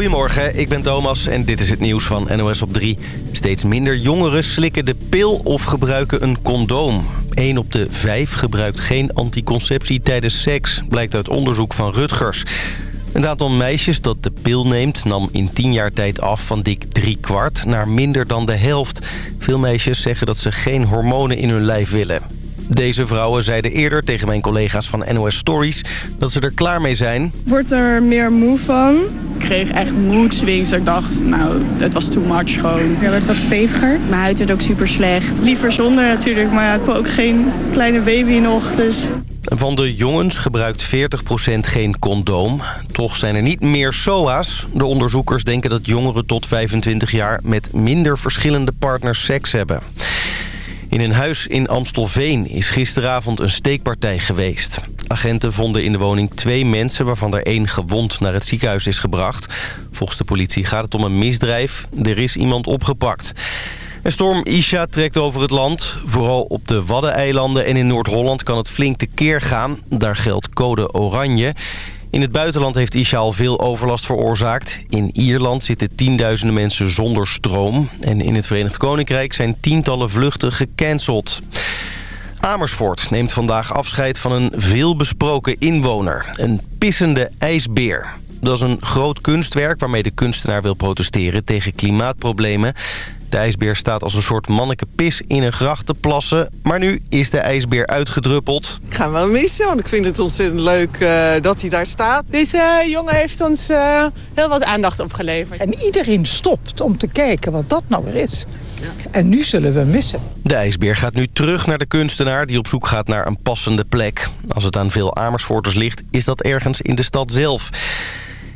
Goedemorgen, ik ben Thomas en dit is het nieuws van NOS op 3. Steeds minder jongeren slikken de pil of gebruiken een condoom. 1 op de 5 gebruikt geen anticonceptie tijdens seks, blijkt uit onderzoek van Rutgers. Het aantal meisjes dat de pil neemt nam in 10 jaar tijd af van dik drie kwart naar minder dan de helft. Veel meisjes zeggen dat ze geen hormonen in hun lijf willen. Deze vrouwen zeiden eerder tegen mijn collega's van NOS Stories dat ze er klaar mee zijn. Ik word er meer moe van. Ik kreeg echt mood swings. Ik dacht, nou, het was too much gewoon. Ik werd wat steviger. Mijn huid werd ook super slecht. Liever zonder natuurlijk, maar ja, ik wil ook geen kleine baby nog, dus... Van de jongens gebruikt 40% geen condoom. Toch zijn er niet meer SOA's. De onderzoekers denken dat jongeren tot 25 jaar... met minder verschillende partners seks hebben. In een huis in Amstelveen is gisteravond een steekpartij geweest. Agenten vonden in de woning twee mensen... waarvan er één gewond naar het ziekenhuis is gebracht. Volgens de politie gaat het om een misdrijf. Er is iemand opgepakt. En storm Isha trekt over het land. Vooral op de Waddeneilanden en in Noord-Holland kan het flink tekeer gaan. Daar geldt code oranje. In het buitenland heeft Isha al veel overlast veroorzaakt. In Ierland zitten tienduizenden mensen zonder stroom. En in het Verenigd Koninkrijk zijn tientallen vluchten gecanceld. Amersfoort neemt vandaag afscheid van een veelbesproken inwoner. Een pissende ijsbeer. Dat is een groot kunstwerk waarmee de kunstenaar wil protesteren tegen klimaatproblemen. De ijsbeer staat als een soort manneke pis in een gracht te plassen. Maar nu is de ijsbeer uitgedruppeld. Ik ga hem wel missen, want ik vind het ontzettend leuk uh, dat hij daar staat. Deze jongen heeft ons uh, heel wat aandacht opgeleverd. En iedereen stopt om te kijken wat dat nou weer is. En nu zullen we hem missen. De ijsbeer gaat nu terug naar de kunstenaar die op zoek gaat naar een passende plek. Als het aan veel Amersfoorters ligt, is dat ergens in de stad zelf.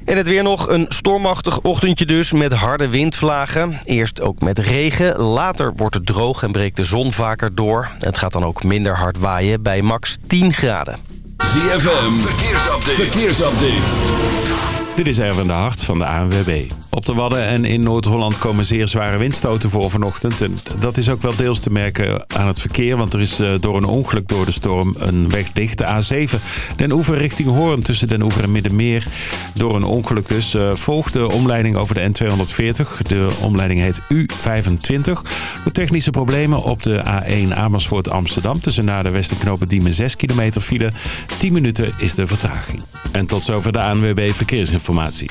En het weer nog een stormachtig ochtendje dus met harde windvlagen. Eerst ook met regen, later wordt het droog en breekt de zon vaker door. Het gaat dan ook minder hard waaien bij max 10 graden. ZFM, verkeersupdate. verkeersupdate. Dit is Erwin de Hart van de ANWB. Op de Wadden en in Noord-Holland komen zeer zware windstoten voor vanochtend. En dat is ook wel deels te merken aan het verkeer. Want er is eh, door een ongeluk door de storm een weg dicht. De A7 Den Oever richting Hoorn tussen Den Oever en Middenmeer. Door een ongeluk dus uh, volgt de omleiding over de N240. De omleiding heet U25. Door technische problemen op de A1 Amersfoort Amsterdam. Tussen naar de Westenknopen Diemen 6 kilometer file. 10 minuten is de vertraging. En tot zover de ANWB Verkeersinformatie.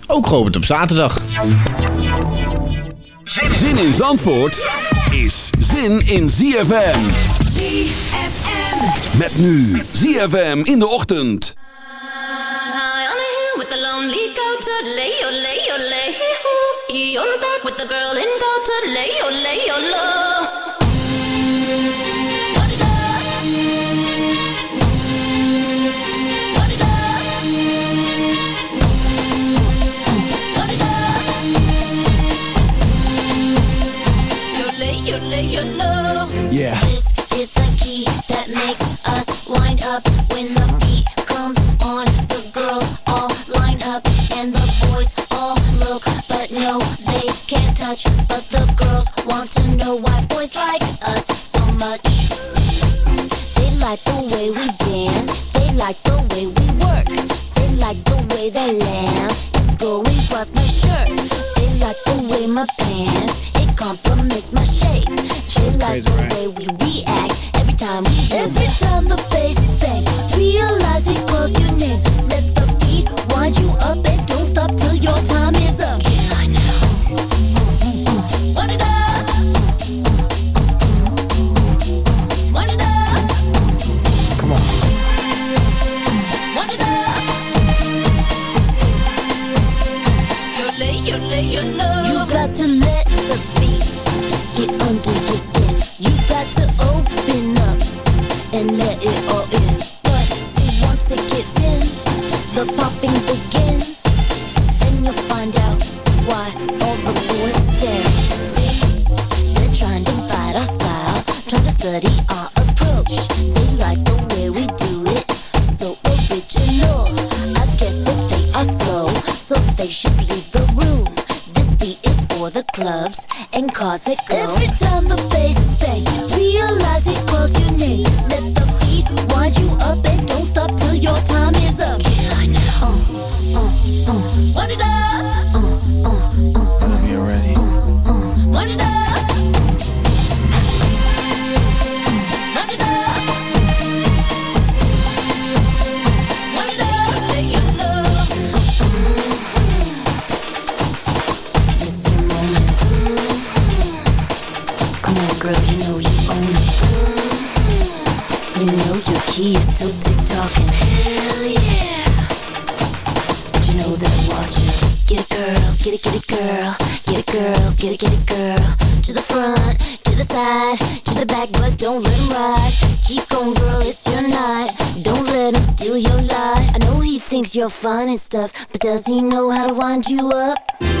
Ook geopend op zaterdag. Zin in Zandvoort is zin in ZFM. ZFM. Met nu ZFM in de ochtend. With the lonely goat, lay your lay your lay. You're back with the girl in goat, lay your lay your low. Yeah. This is the key that makes us wind up when the beat comes on. The girls all line up and the boys all look, but no, they can't touch. But the girls want to know why boys like us so much. They like the way we dance. They like the way we work. They like the way they laugh. It's going across my shirt. They like the way my pants. They like your fun and stuff, but does he know how to wind you up?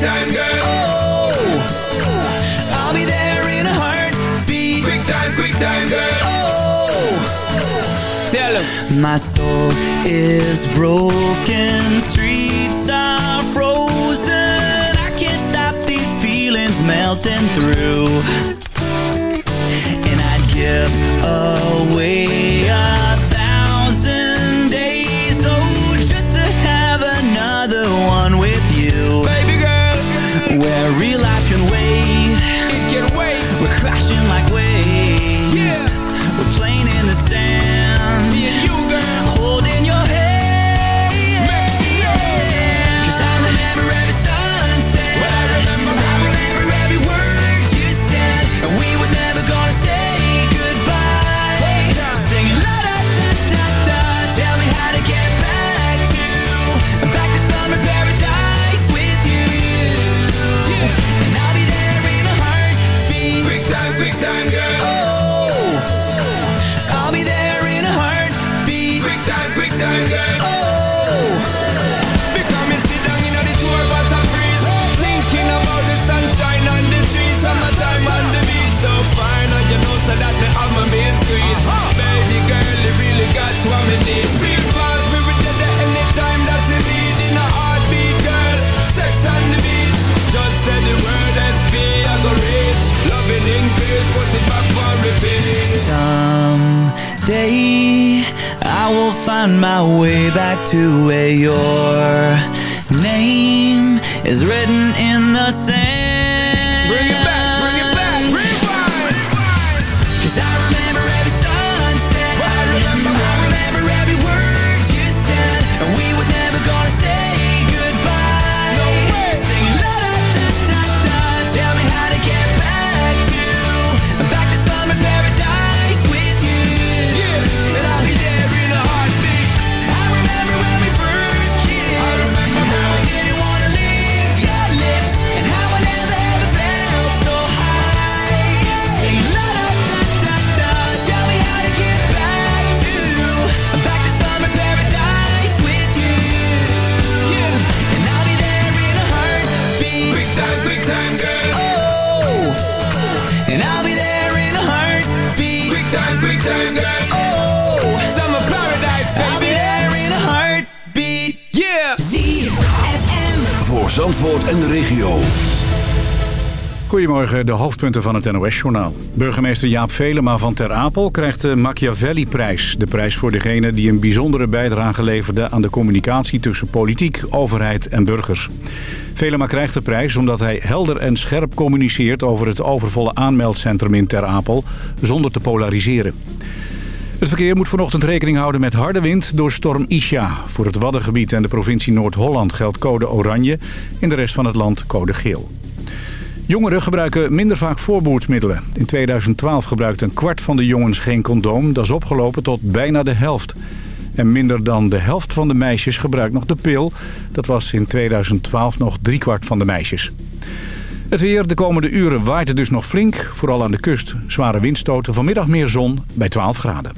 Time, girl. Oh, I'll be there in a heartbeat. Quick time, quick time, girl. Oh, Tell him. my soul is broken, streets are frozen. I can't stop these feelings melting through. And I'd give away real life can wait. it can wait. We're crashing like waves. Big time, quick time, gun. Oh And I'll be there in a heartbeat. Quick time quick time gun Oh Summer Paradise I'll be there in a heartbeat. Yeah. Z voor Zandvoort en de regio. Goedemorgen, de hoofdpunten van het NOS-journaal. Burgemeester Jaap Velema van Ter Apel krijgt de Machiavelli-prijs. De prijs voor degene die een bijzondere bijdrage leverde... aan de communicatie tussen politiek, overheid en burgers. Velema krijgt de prijs omdat hij helder en scherp communiceert... over het overvolle aanmeldcentrum in Ter Apel, zonder te polariseren. Het verkeer moet vanochtend rekening houden met harde wind door storm Isha. Voor het Waddengebied en de provincie Noord-Holland geldt code oranje. In de rest van het land code geel. Jongeren gebruiken minder vaak voorboordsmiddelen. In 2012 gebruikte een kwart van de jongens geen condoom. Dat is opgelopen tot bijna de helft. En minder dan de helft van de meisjes gebruikt nog de pil. Dat was in 2012 nog driekwart van de meisjes. Het weer de komende uren waait het dus nog flink. Vooral aan de kust. Zware windstoten. Vanmiddag meer zon bij 12 graden.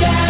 Can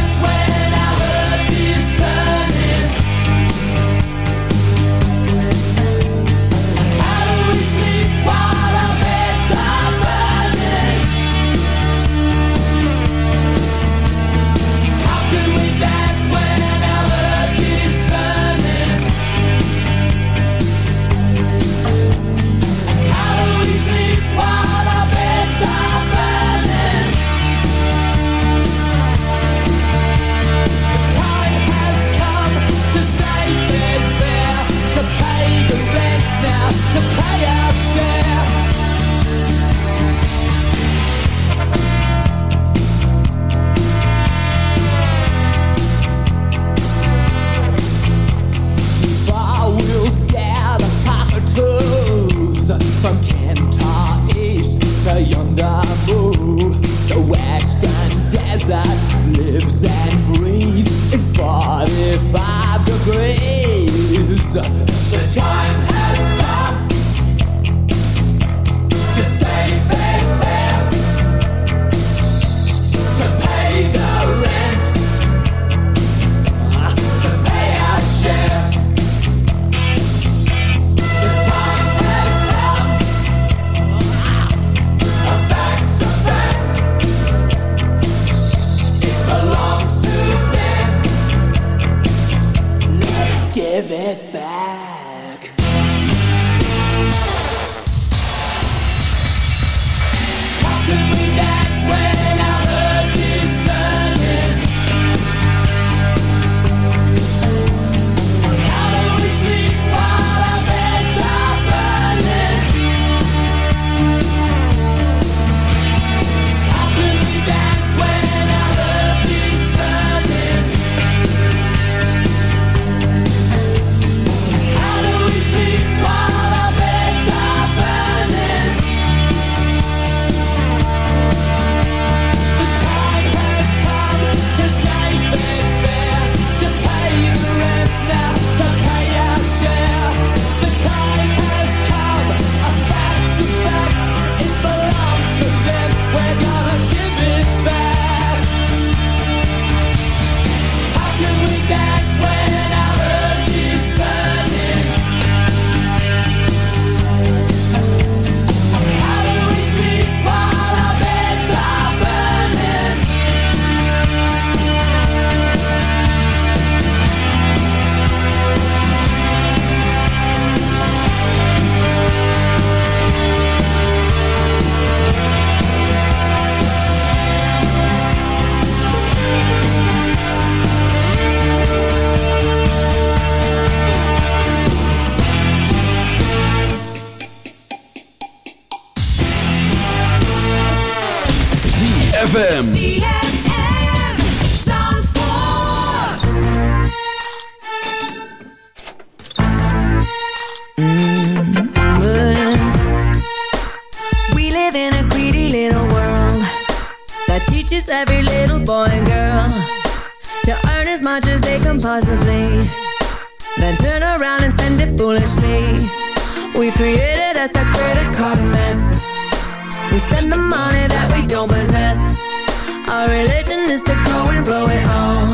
blow it all.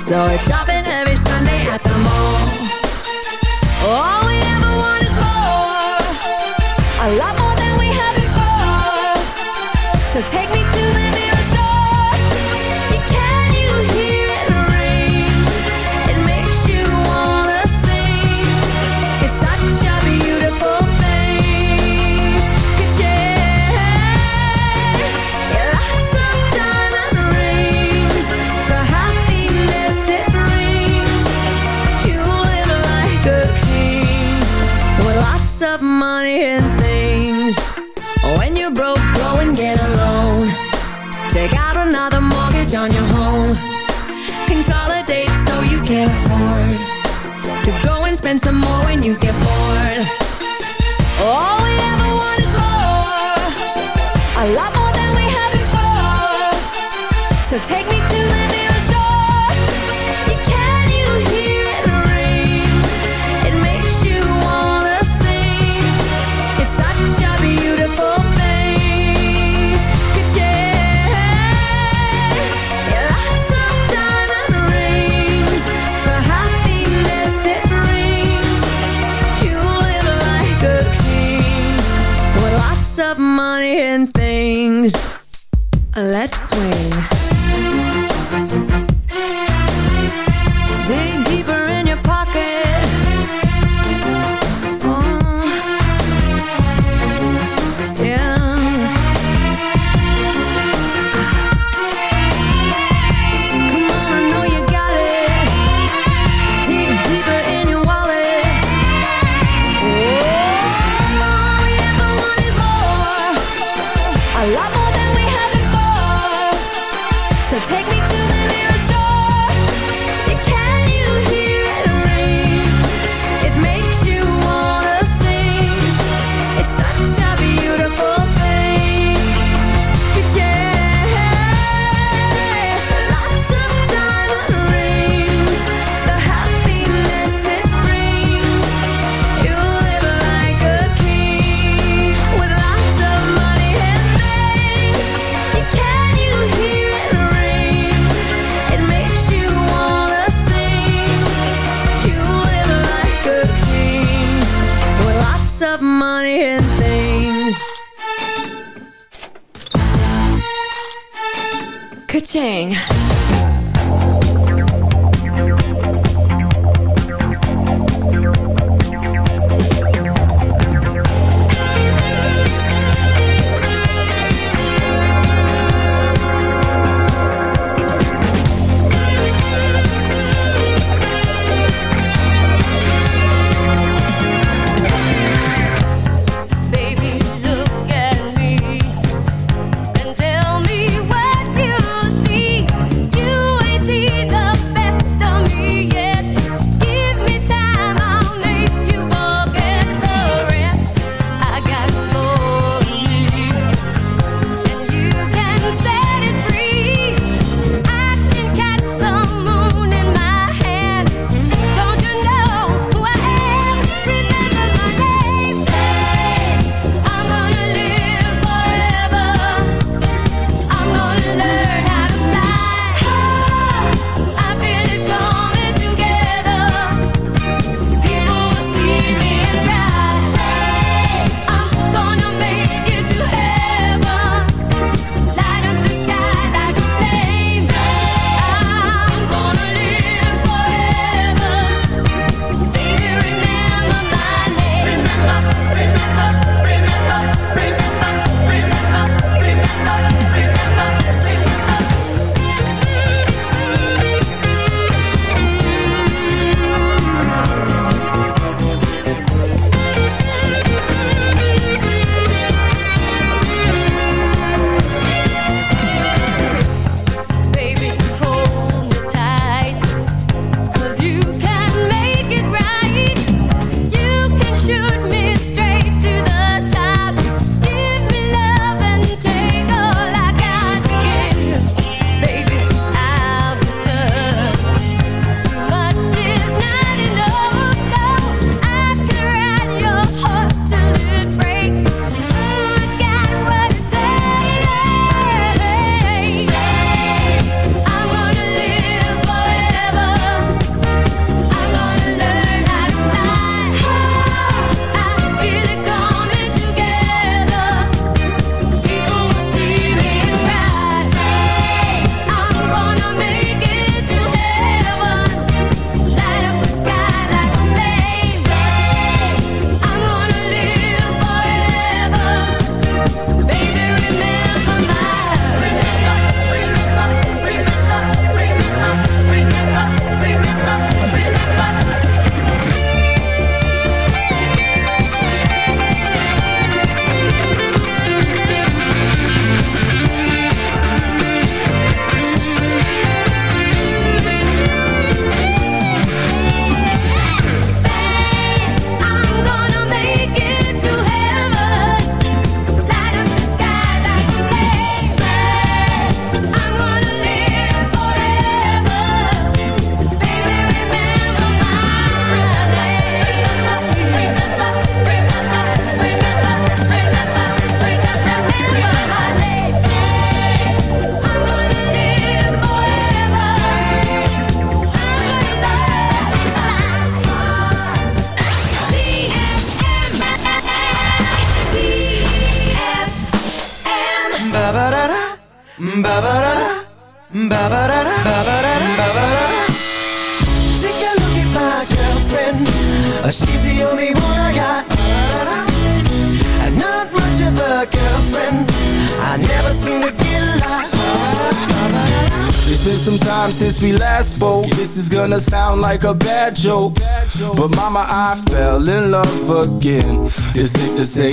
So we're shopping every Sunday at the mall. All we ever want is more. A lot more than we had before. So take me down your home. Consolidate so you can't afford To go and spend some more when you get bored. All we ever want is more. A lot more than we had before. So take me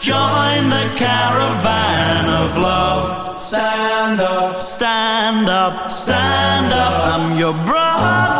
Join the caravan of love. Stand up, stand up, stand up. I'm your brother.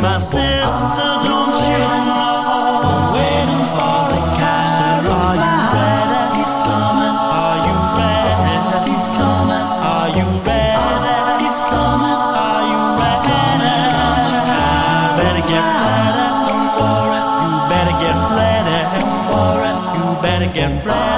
My sister, don't you know? I'm waiting for the cat. Are you ready? He's coming. Are you ready? He's coming. Are you ready? He's coming. Are you ready? Better get ready for it. You better get ready for it. You better get ready